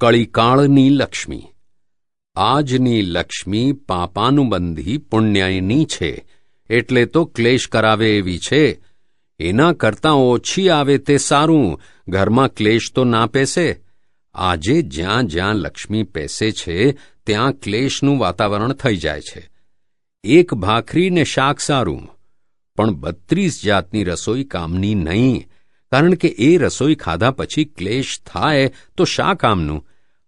કળીકાળની લક્ષ્મી. આજની લક્ષ્મી પાપાનુબંધી પુણ્યની છે, એટલે તો ક્લેશ કરાવે એવી છે. એના કરતાં ઓછી આવે તે સારું, ઘરમાં ક્લેશ તો ના પેસે. આજે જ્યાં જ્યાં લક્ષ્મી પેસે છે, ત્યાં ક્લેશનું વાતાવરણ થઈ જાય છે. એક ભાખરી ને શાક સારું, પણ બત્રીસ જાતની રસોઈ કામની નહીં. કારણ કે એ રસોઈ ખાધા પછી ક્લેશ થાય તો શા કામનું?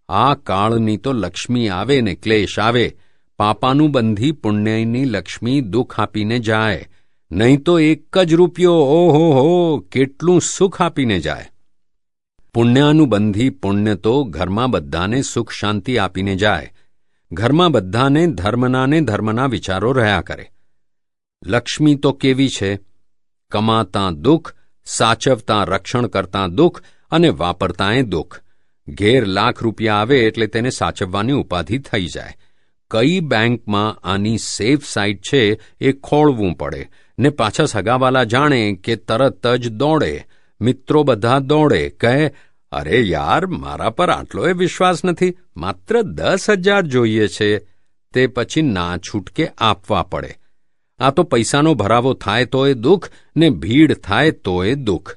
આ કાળની તો લક્ષ્મી આવે ને ક્લેશ આવે. પાપાનું બંધી પુણ્યની લક્ષ્મી દુઃખ આપીને જાય. નહીં તો એક જ રૂપિયો, ઓહો હો, કેટલું સુખ આપીને જાય. પુણ્યાનું બંધી પુણ્ય તો ઘરમાં બધાને સુખ શાંતિ આપીને જાય. ઘરમાં બધાને ધર્મના ને ધર્મના વિચારો રહ્યા કરે. લક્ષ્મી તો કેવી છે? કમાતા દુઃખ સાચવતા, રક્ષણ કરતાં દુઃખ અને વાપરતાંય દુઃખ. ઘેર લાખ રૂપિયા આવે એટલે તેને સાચવવાની ઉપાધિ થઈ જાય. કઈ બેંકમાં આની સેફ સાઇટ છે એ ખોળવું પડે ને પાછા સગાવાલા જાણે કે તરત જ દોડે. મિત્રો બધા દોડે, કહે, અરે યાર, મારા પર આટલોય વિશ્વાસ નથી. માત્ર દસ હજાર જોઈએ છે. તે પછી ના છૂટકે આપવા પડે. આ તો પૈસાનો ભરાવો થાય તોય દુઃખ ને ભીડ થાય તોય દુઃખ.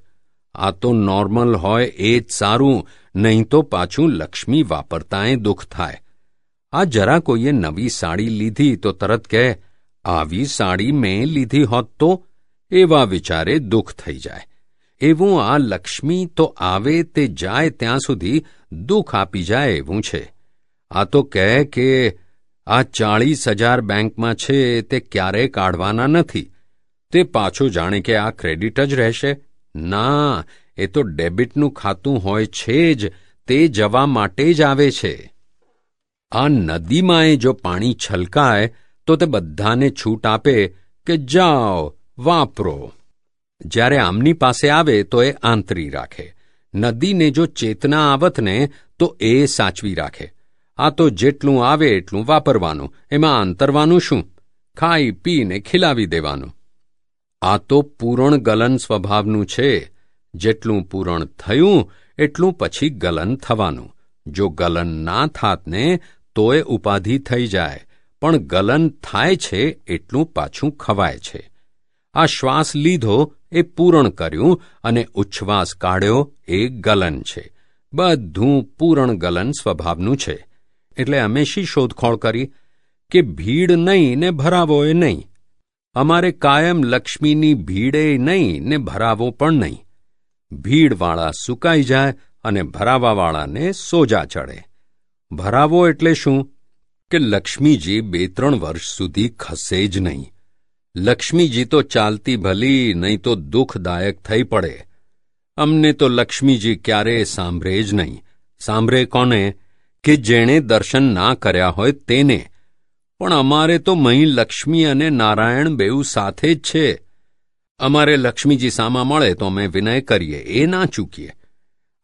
આ તો નોર્મલ હોય એ જ સારું, નહીં તો પાછું લક્ષ્મી વાપરતાંય દુઃખ થાય. આ જરા કોઈએ નવી સાડી લીધી તો તરત કહે, આવી સાડી મેં લીધી હોત તો? એવા વિચારે દુઃખ થઈ જાય. એવું આ લક્ષ્મી તો આવે તે જાય ત્યાં સુધી દુઃખ આપી જાય એવું છે. આ તો કહે કે આ ચાળીસ હજાર બેંકમાં છે, તે ક્યારેય કાઢવાના નથી. તે પાછું જાણે કે આ ક્રેડિટ જ રહેશે. ના, એ તો ડેબિટનું ખાતું હોય છે જ, તે જવા માટે જ આવે છે. આ નદીમાં જો પાણી છલકાય, તો તે બધાને છૂટ આપે કે જાઓ, વાપરો. જ્યારે આમની પાસે આવે, તો એ આંતરી રાખે. નદીને જો ચેતના આવતને તો એ સાચવી રાખે. આ તો જેટલું આવે એટલું વાપરવાનું. એમાં આંતરવાનું શું? ખાઈ, પીને ખીલાવી દેવાનું. આ તો પૂરણ ગલન સ્વભાવનું છે. જેટલું પૂરણ થયું, એટલું પછી ગલન થવાનું. જો ગલન ના થાતને તોય ઉપાધિ થઈ જાય. પણ ગલન થાય છે, એટલું પાછું ખવાય છે. આ શ્વાસ લીધો, એ પૂરણ કર્યું, અને ઉચ્છ્વાસ કાઢ્યો, એ ગલન છે. બધું પૂરણ ગલન સ્વભાવનું છે. એટલે અમે શી શોધખોળ કરી કે ભીડ નહીં ને ભરાવો એ નહીં. અમારે કાયમ લક્ષ્મીની ભીડે નહીં ને ભરાવો પણ નહીં. ભીડવાળા સુકાઈ જાય અને ભરાવાવાળાને સોજા ચડે. ભરાવો એટલે શું? કે લક્ષ્મીજી બે ત્રણ વર્ષ સુધી ખસે જ નહીં. લક્ષ્મીજી તો ચાલતી ભલી નહીં તો દુઃખદાયક થઈ પડે. અમને તો લક્ષ્મીજી ક્યારેય સાંભળે જ નહીં. સાંભળે કોને? કે જેણે દર્શન ના કર્યા હોય તેને. પણ અમારે તો મહી લક્ષ્મી અને નારાયણ બેઉ સાથે જ છે. અમારે લક્ષ્મીજી સામા મળે તો અમે વિનય કરીએ, એ ના ચૂકીએ.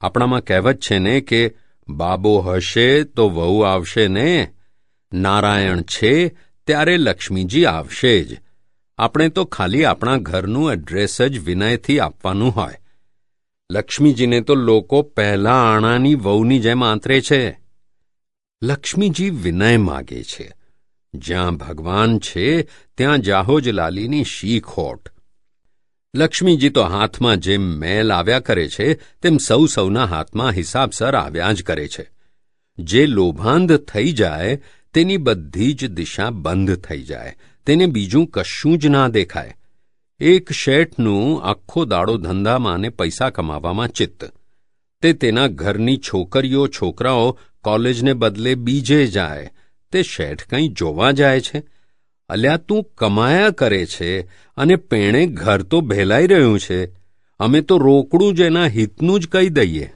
આપણામાં કહેવત છે ને કે, બાબો હશે તો વહુ આવશે ને. નારાયણ છે ત્યારે લક્ષ્મીજી આવશે જ. આપણે તો ખાલી આપણા ઘરનું એડ્રેસ જ વિનયથી આપવાનું હોય. લક્ષ્મીજીને તો લોકો પહેલા આણાની વહુની જેમ આંતરે છે. લક્ષ્મીજી વિનય માગે છે. જ્યાં ભગવાન છે, ત્યાં જાહોજલાલીની શી ખોટ લક્ષ્મીજી તો હાથમાં જેમ મેલ આવ્યા કરે છે, તેમ સૌ સૌના હાથમાં હિસાબસર આવ્યા જ કરે છે. જે લોભાંધ થઈ જાય, તેની બધી જ દિશા બંધ થઈ જાય. તેને બીજું કશું જ ના દેખાય. એક શેઠનું આખો દાડો ધંધામાં અને પૈસા કમાવામાં ચિત્ત. તે તેના ઘરની છોકરીઓ, છોકરાઓ, કોલેજને બદલે બીજે જાય. તે શેઠ કંઈ જોવા જાય છે? અલ્યા, તું કમાયા કરે છે અને પેણે ઘર તો ભેલાઈ રહ્યું છે. અમે તો રોકડું જ એના હિતનું જ કહી દઈએ.